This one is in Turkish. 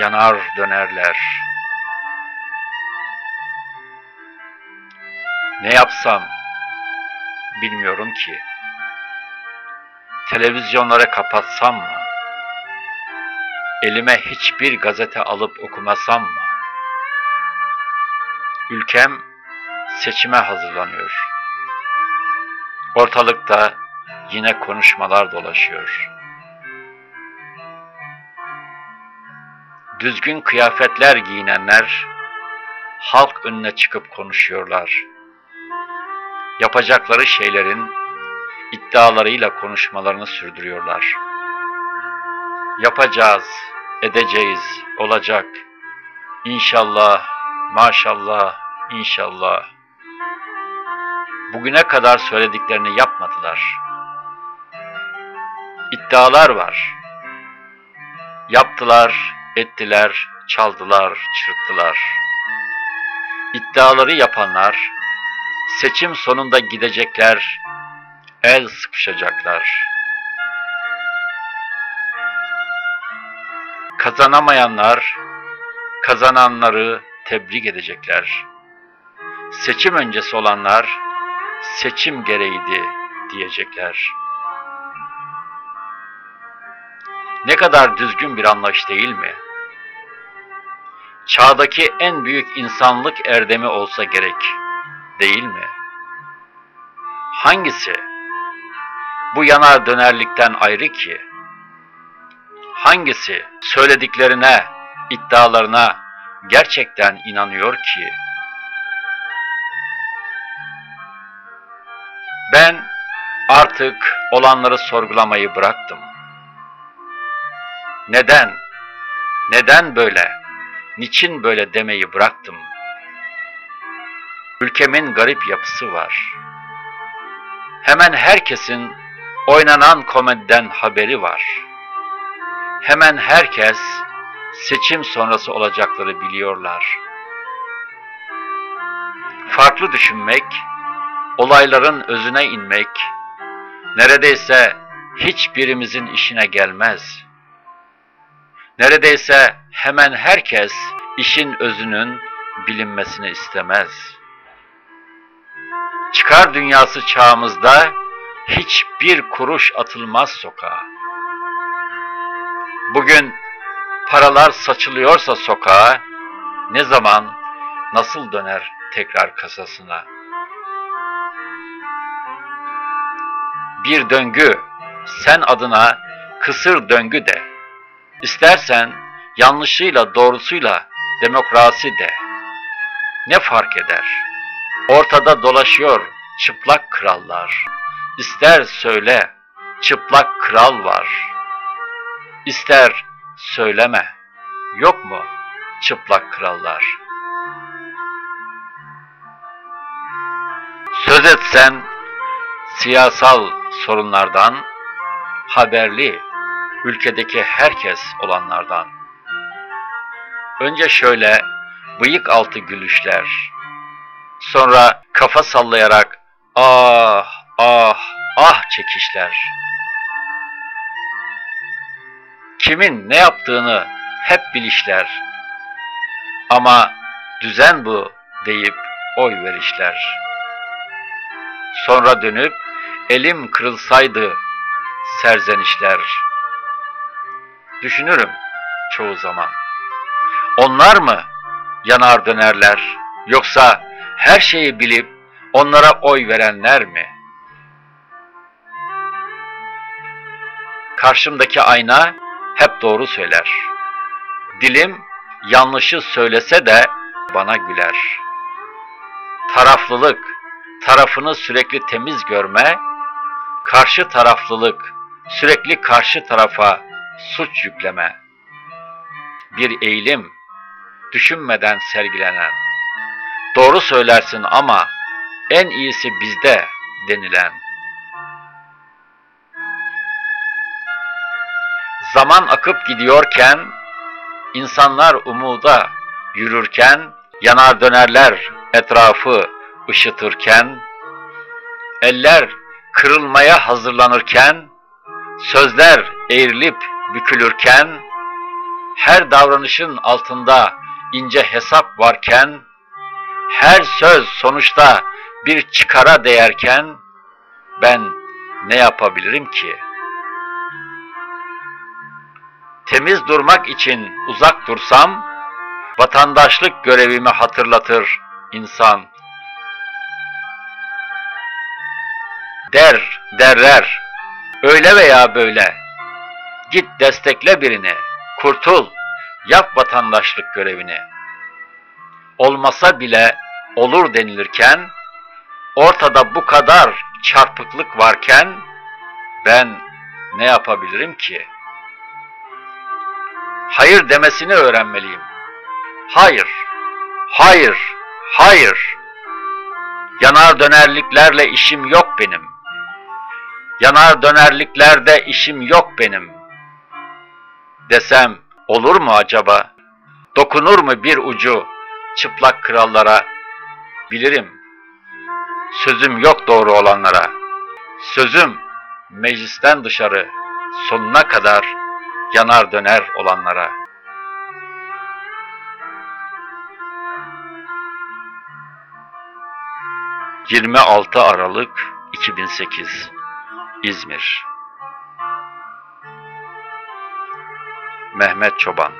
yanar dönerler. Ne yapsam bilmiyorum ki. Televizyonları kapatsam mı? Elime hiçbir gazete alıp okumasam mı? Ülkem seçime hazırlanıyor. Ortalıkta yine konuşmalar dolaşıyor. Düzgün kıyafetler giyinenler halk önüne çıkıp konuşuyorlar. Yapacakları şeylerin iddialarıyla konuşmalarını sürdürüyorlar. Yapacağız, edeceğiz, olacak. İnşallah, maşallah, inşallah. Bugüne kadar söylediklerini yapmadılar. İddialar var. Yaptılar, ettiler, çaldılar, çırptılar. İddiaları yapanlar seçim sonunda gidecekler, el sıkışacaklar. Kazanamayanlar kazananları tebrik edecekler. Seçim öncesi olanlar seçim gereğiydi diyecekler. Ne kadar düzgün bir anlayış değil mi? Çağdaki en büyük insanlık erdemi olsa gerek, değil mi? Hangisi bu yanar dönerlikten ayrı ki? Hangisi söylediklerine, iddialarına gerçekten inanıyor ki? Ben artık olanları sorgulamayı bıraktım. Neden? Neden böyle? Niçin böyle demeyi bıraktım? Ülkemin garip yapısı var. Hemen herkesin oynanan komediden haberi var. Hemen herkes seçim sonrası olacakları biliyorlar. Farklı düşünmek, olayların özüne inmek, neredeyse hiçbirimizin işine gelmez. Neredeyse hemen herkes işin özünün bilinmesini istemez. Çıkar dünyası çağımızda hiçbir kuruş atılmaz sokağa. Bugün paralar saçılıyorsa sokağa, ne zaman, nasıl döner tekrar kasasına? Bir döngü, sen adına kısır döngü de. İstersen yanlışıyla doğrusuyla demokrasi de. Ne fark eder? Ortada dolaşıyor çıplak krallar. İster söyle, çıplak kral var. İster söyleme, yok mu çıplak krallar? Söz etsen siyasal sorunlardan, haberli ülkedeki herkes olanlardan. Önce şöyle bıyık altı gülüşler, sonra kafa sallayarak ah ah ah çekişler. Kimin ne yaptığını hep bilişler. Ama düzen bu deyip oy verişler. Sonra dönüp elim kırılsaydı serzenişler. Düşünürüm çoğu zaman. Onlar mı yanar dönerler yoksa her şeyi bilip onlara oy verenler mi? Karşımdaki ayna hep doğru söyler. Dilim yanlışı söylese de bana güler. Taraflılık, tarafını sürekli temiz görme, karşı taraflılık, sürekli karşı tarafa suç yükleme. Bir eğilim, düşünmeden sergilenen. Doğru söylersin ama en iyisi bizde denilen. Zaman akıp gidiyorken, insanlar umuda yürürken, yanar dönerler etrafı ışıtırken, eller kırılmaya hazırlanırken, sözler eğrilip bükülürken, her davranışın altında ince hesap varken, her söz sonuçta bir çıkara değerken, ben ne yapabilirim ki? Temiz durmak için uzak dursam, vatandaşlık görevimi hatırlatır insan. Der, derler, öyle veya böyle. Git destekle birini, kurtul, yap vatandaşlık görevini. Olmasa bile olur denilirken, ortada bu kadar çarpıklık varken, ben ne yapabilirim ki? Hayır demesini öğrenmeliyim. Hayır, hayır, hayır. Yanar dönerliklerle işim yok benim. Yanar dönerliklerde işim yok benim. Desem olur mu acaba? Dokunur mu bir ucu çıplak krallara? Bilirim. Sözüm yok doğru olanlara. Sözüm meclisten dışarı sonuna kadar yanar döner olanlara. ...26 Aralık 2008 İzmir Mehmet Çoban